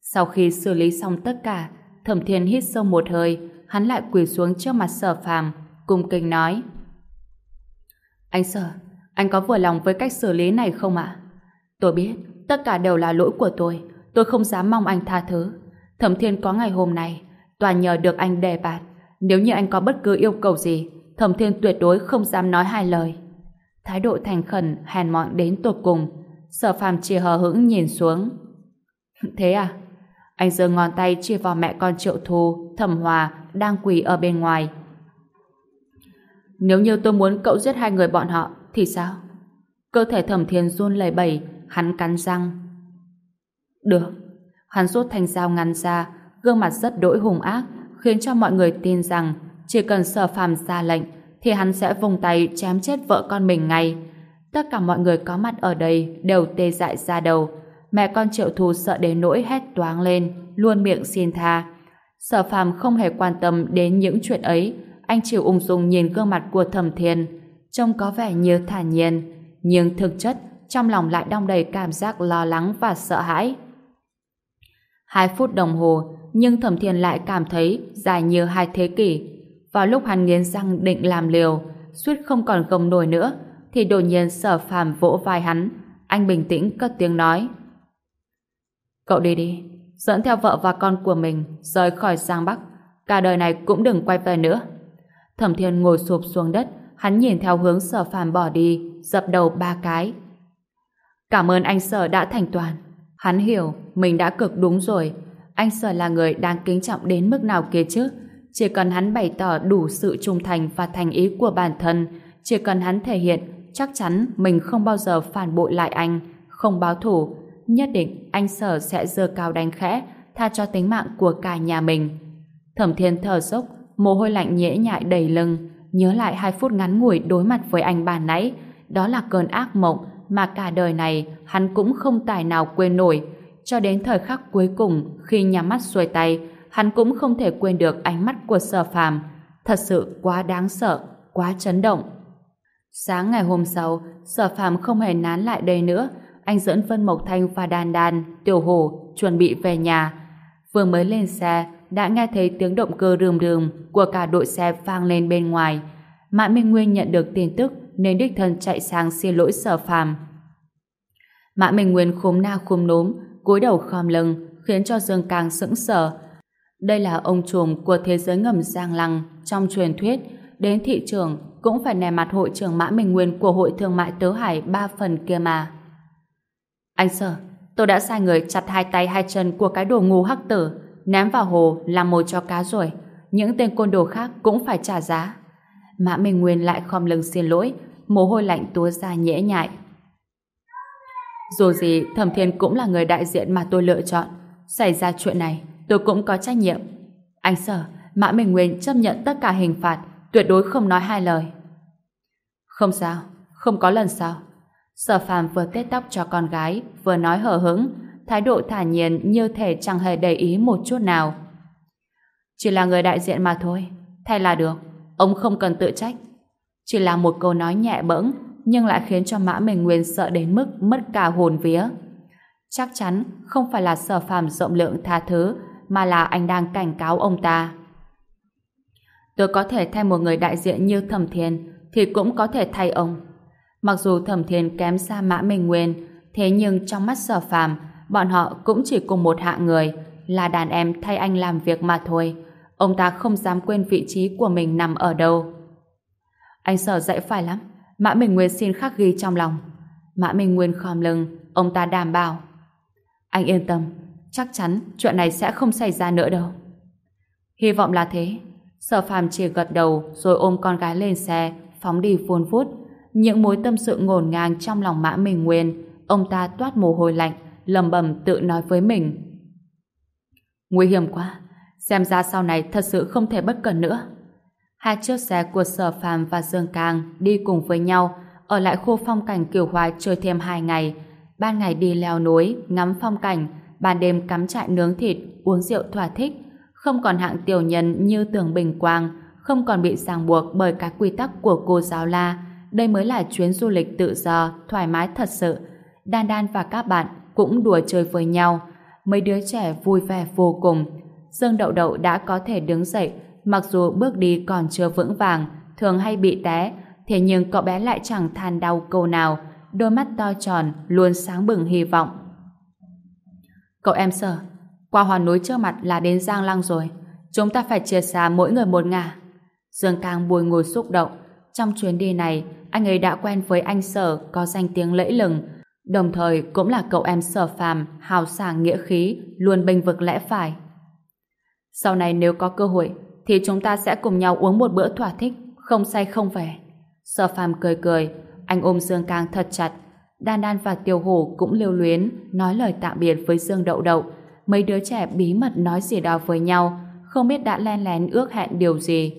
Sau khi xử lý xong tất cả, Thẩm Thiên hít sâu một hơi, hắn lại quỳ xuống trước mặt Sở Phàm, cung kính nói: "Anh Sở, anh có vừa lòng với cách xử lý này không ạ? Tôi biết, tất cả đều là lỗi của tôi, tôi không dám mong anh tha thứ. Thẩm Thiên có ngày hôm nay, toàn nhờ được anh đề bạt. Nếu như anh có bất cứ yêu cầu gì, Thẩm Thiên tuyệt đối không dám nói hai lời." Thái độ thành khẩn, hèn mọn đến tột cùng. Sở Phàm chỉ hờ hững nhìn xuống. Thế à? Anh giơ ngón tay chia vào mẹ con Triệu Thu, Thẩm Hòa đang quỳ ở bên ngoài. Nếu như tôi muốn cậu giết hai người bọn họ, thì sao? Cơ thể Thẩm Thiên run lẩy bẩy, hắn cắn răng. Được. Hắn rút thanh dao ngăn ra, gương mặt rất đỗi hùng ác, khiến cho mọi người tin rằng chỉ cần Sở Phàm ra lệnh, thì hắn sẽ vùng tay chém chết vợ con mình ngay. Tất cả mọi người có mặt ở đây đều tê dại ra đầu. Mẹ con triệu thù sợ đến nỗi hét toáng lên, luôn miệng xin tha. Sở phàm không hề quan tâm đến những chuyện ấy. Anh chỉ ung dung nhìn gương mặt của thẩm thiên. Trông có vẻ như thản nhiên. Nhưng thực chất, trong lòng lại đong đầy cảm giác lo lắng và sợ hãi. Hai phút đồng hồ, nhưng thẩm thiên lại cảm thấy dài như hai thế kỷ. Vào lúc hắn nghiến răng định làm liều, suýt không còn gồng nổi nữa, thì đột nhiên sở phàm vỗ vai hắn. Anh bình tĩnh cất tiếng nói. Cậu đi đi, dẫn theo vợ và con của mình rời khỏi Giang Bắc. Cả đời này cũng đừng quay về nữa. Thẩm Thiên ngồi sụp xuống đất, hắn nhìn theo hướng sở phàm bỏ đi, dập đầu ba cái. Cảm ơn anh sở đã thành toàn. Hắn hiểu mình đã cực đúng rồi. Anh sở là người đang kính trọng đến mức nào kia chứ. Chỉ cần hắn bày tỏ đủ sự trung thành và thành ý của bản thân, chỉ cần hắn thể hiện chắc chắn mình không bao giờ phản bội lại anh, không báo thủ, nhất định anh sở sẽ dơ cao đánh khẽ, tha cho tính mạng của cả nhà mình. Thẩm Thiên thở dốc, mồ hôi lạnh nhễ nhại đầy lưng, nhớ lại hai phút ngắn ngủi đối mặt với anh bà nãy, đó là cơn ác mộng mà cả đời này hắn cũng không tài nào quên nổi. Cho đến thời khắc cuối cùng, khi nhắm mắt xuôi tay, hắn cũng không thể quên được ánh mắt của sở phàm. Thật sự quá đáng sợ, quá chấn động. Sáng ngày hôm sau, sở phàm không hề nán lại đây nữa. Anh dẫn Vân Mộc Thanh và đan đan Tiểu Hồ chuẩn bị về nhà. Vừa mới lên xe, đã nghe thấy tiếng động cơ rườm rườm của cả đội xe vang lên bên ngoài. Mã Minh Nguyên nhận được tin tức nên đích thân chạy sang xin lỗi sở phàm. Mã Minh Nguyên khúm na khúm núm, cúi đầu khom lưng, khiến cho Dương Càng sững sờ. Đây là ông trùm của thế giới ngầm Giang Lăng trong truyền thuyết, đến thị trường cũng phải nè mặt hội trưởng Mã Minh Nguyên của hội thương mại Tứ Hải ba phần kia mà. Anh Sở, tôi đã sai người chặt hai tay hai chân của cái đồ ngu hắc tử, ném vào hồ làm mồi cho cá rồi. Những tên côn đồ khác cũng phải trả giá. Mã Minh Nguyên lại khom lưng xin lỗi, mồ hôi lạnh túa ra nhễ nhại. Dù gì, Thẩm Thiên cũng là người đại diện mà tôi lựa chọn. Xảy ra chuyện này, tôi cũng có trách nhiệm. Anh Sở, Mã Minh Nguyên chấp nhận tất cả hình phạt, tuyệt đối không nói hai lời. Không sao, không có lần sau. Sở phàm vừa tết tóc cho con gái, vừa nói hờ hững, thái độ thả nhiên như thể chẳng hề để ý một chút nào. Chỉ là người đại diện mà thôi, thay là được, ông không cần tự trách. Chỉ là một câu nói nhẹ bẫng, nhưng lại khiến cho Mã Minh Nguyên sợ đến mức mất cả hồn vía. Chắc chắn không phải là sở phàm rộng lượng tha thứ, mà là anh đang cảnh cáo ông ta. Tôi có thể thay một người đại diện như Thẩm Thiên, thì cũng có thể thay ông. Mặc dù Thẩm Thiên kém xa Mã Minh Nguyên, thế nhưng trong mắt sở phàm, bọn họ cũng chỉ cùng một hạng người, là đàn em thay anh làm việc mà thôi. Ông ta không dám quên vị trí của mình nằm ở đâu. Anh sợ dạy phải lắm. Mã Minh Nguyên xin khắc ghi trong lòng. Mã Minh Nguyên khom lưng, ông ta đảm bảo. Anh yên tâm, chắc chắn chuyện này sẽ không xảy ra nữa đâu. Hy vọng là thế. Sở phàm chỉ gật đầu rồi ôm con gái lên xe, phóng đi vuôn phút. Những mối tâm sự ngổn ngang trong lòng Mã Minh Nguyên, ông ta toát mồ hôi lạnh, lầm bầm tự nói với mình. Nguy hiểm quá, xem ra sau này thật sự không thể bất cẩn nữa. Hai chiếc xe của Sở Phàm và Dương Cang đi cùng với nhau, ở lại khu phong cảnh Kiều Hoa chơi thêm hai ngày. Ban ngày đi leo núi, ngắm phong cảnh, ban đêm cắm trại nướng thịt, uống rượu thỏa thích. Không còn hạng tiểu nhân như tưởng bình quang, không còn bị ràng buộc bởi các quy tắc của cô giáo la. Đây mới là chuyến du lịch tự do, thoải mái thật sự. Đan Đan và các bạn cũng đùa chơi với nhau. Mấy đứa trẻ vui vẻ vô cùng. Dương Đậu Đậu đã có thể đứng dậy, mặc dù bước đi còn chưa vững vàng, thường hay bị té, thế nhưng cậu bé lại chẳng than đau câu nào, đôi mắt to tròn luôn sáng bừng hy vọng. Cậu em sở, qua hòn núi trước mặt là đến Giang Lăng rồi, chúng ta phải chia xa mỗi người một ngả. Dương Cang bùi ngồi xúc động, trong chuyến đi này, anh ấy đã quen với anh sở có danh tiếng lẫy lừng, đồng thời cũng là cậu em sở phàm, hào sảng nghĩa khí, luôn bênh vực lẽ phải. Sau này nếu có cơ hội, thì chúng ta sẽ cùng nhau uống một bữa thỏa thích, không say không về. Sở phàm cười cười, anh ôm Dương Cang thật chặt. Đan Đan và Tiêu Hổ cũng lưu luyến, nói lời tạm biệt với Dương Đậu Đậu. Mấy đứa trẻ bí mật nói gì đó với nhau, không biết đã len lén ước hẹn điều gì.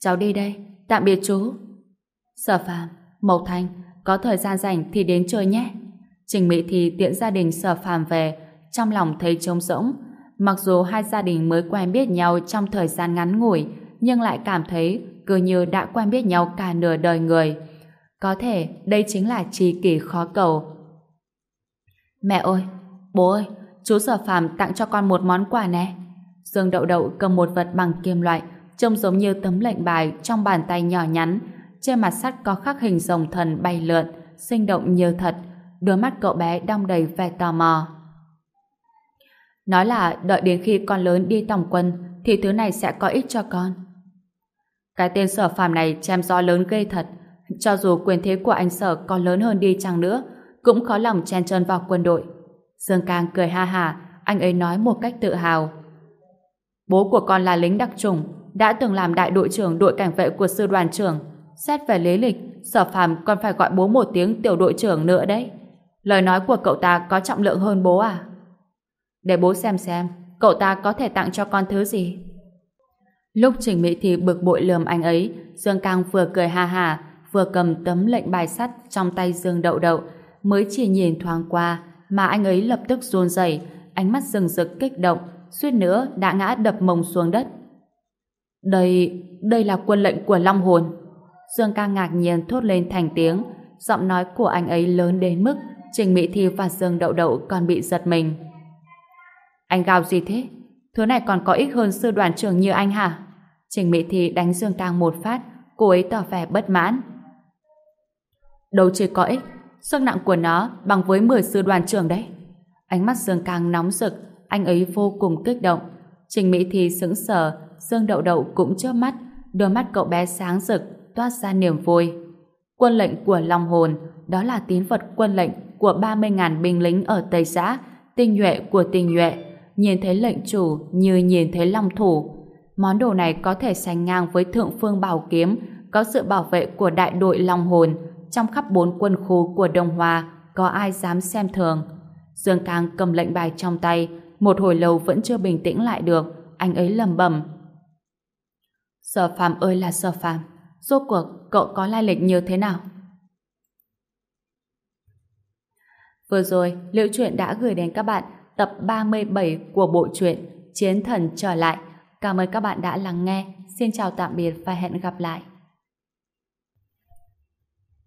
Cháu đi đây, tạm biệt chú. Sở phàm, Mộc Thanh, có thời gian rảnh thì đến chơi nhé. Trình Mỹ thì tiện gia đình sở phàm về, trong lòng thấy trống rỗng, Mặc dù hai gia đình mới quen biết nhau trong thời gian ngắn ngủi, nhưng lại cảm thấy cứ như đã quen biết nhau cả nửa đời người. Có thể đây chính là tri kỷ khó cầu. Mẹ ơi, bố ơi, chú Sở Phàm tặng cho con một món quà nè. Dương Đậu Đậu cầm một vật bằng kim loại, trông giống như tấm lệnh bài trong bàn tay nhỏ nhắn. Trên mặt sắt có khắc hình rồng thần bay lượn, sinh động như thật. Đôi mắt cậu bé đong đầy vẻ tò mò. Nói là đợi đến khi con lớn đi tổng quân thì thứ này sẽ có ích cho con. Cái tên sở phàm này chém gió lớn ghê thật. Cho dù quyền thế của anh sở có lớn hơn đi chăng nữa, cũng khó lòng chen chân vào quân đội. Dương Cang cười ha hà, anh ấy nói một cách tự hào. Bố của con là lính đặc trùng, đã từng làm đại đội trưởng đội cảnh vệ của sư đoàn trưởng. Xét về lý lịch, sở phàm còn phải gọi bố một tiếng tiểu đội trưởng nữa đấy. Lời nói của cậu ta có trọng lượng hơn bố à? Để bố xem xem, cậu ta có thể tặng cho con thứ gì. Lúc Trình Mỹ thì bực bội lườm anh ấy, Dương Cang vừa cười ha hà, vừa cầm tấm lệnh bài sắt trong tay Dương Đậu Đậu, mới chỉ nhìn thoáng qua, mà anh ấy lập tức run rẩy, ánh mắt rừng rực kích động, suýt nữa đã ngã đập mông xuống đất. Đây, đây là quân lệnh của Long Hồn. Dương ca ngạc nhiên thốt lên thành tiếng, giọng nói của anh ấy lớn đến mức Trình Mỹ Thi và Dương Đậu Đậu còn bị giật mình. Anh gào gì thế? Thứ này còn có ích hơn sư đoàn trưởng như anh hả? Trình Mỹ Thi đánh Dương Cang một phát, cô ấy tỏ vẻ bất mãn. Đâu chỉ có ích, sức nặng của nó bằng với 10 sư đoàn trưởng đấy. Ánh mắt Dương Cang nóng rực, anh ấy vô cùng kích động. Trình Mỹ Thi sững sờ, Dương Đậu Đậu cũng chớp mắt, đôi mắt cậu bé sáng rực, toát ra niềm vui. Quân lệnh của Long Hồn, đó là tín vật quân lệnh của 30.000 binh lính ở Tây Giã, tinh nhuệ của tinh nhuệ, nhìn thấy lệnh chủ như nhìn thấy long thủ. Món đồ này có thể sánh ngang với thượng phương bảo kiếm, có sự bảo vệ của đại đội Long Hồn, trong khắp bốn quân khu của Đông Hoa, có ai dám xem thường. Dương Cang cầm lệnh bài trong tay, một hồi lâu vẫn chưa bình tĩnh lại được, anh ấy lầm bầm. Sở phàm ơi là sở phàm, rốt cuộc cậu có lai lịch như thế nào? Vừa rồi, Liễu Chuyện đã gửi đến các bạn tập 37 của bộ truyện Chiến Thần Trở Lại. Cảm ơn các bạn đã lắng nghe. Xin chào tạm biệt và hẹn gặp lại.